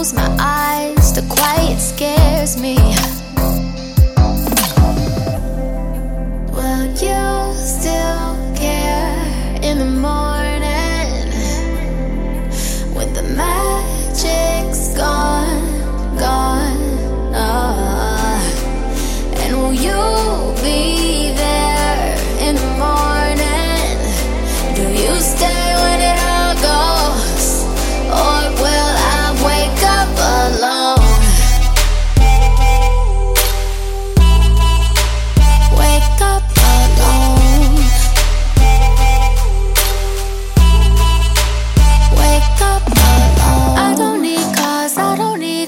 close my eyes, the quiet scares me. Will you still care in the morning when the magic's gone, gone? Oh. And will you be?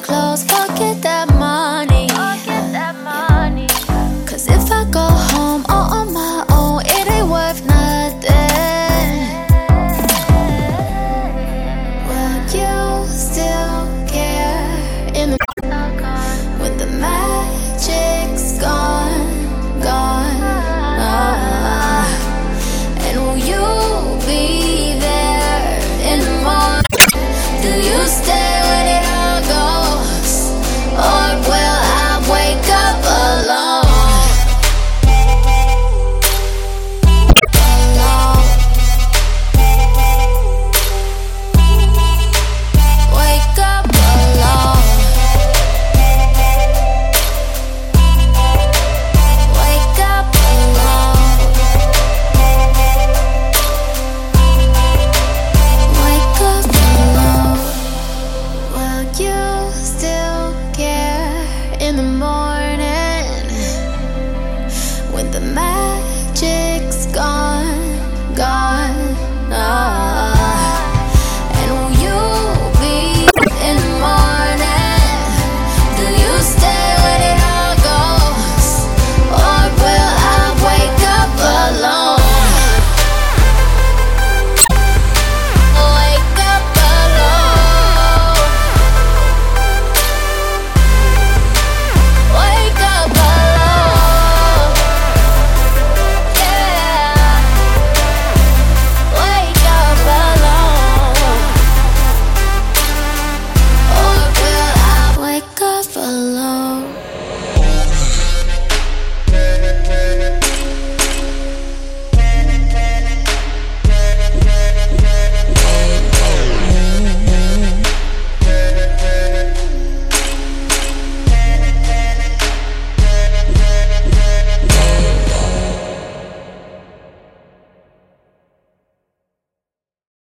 close. magic's gone?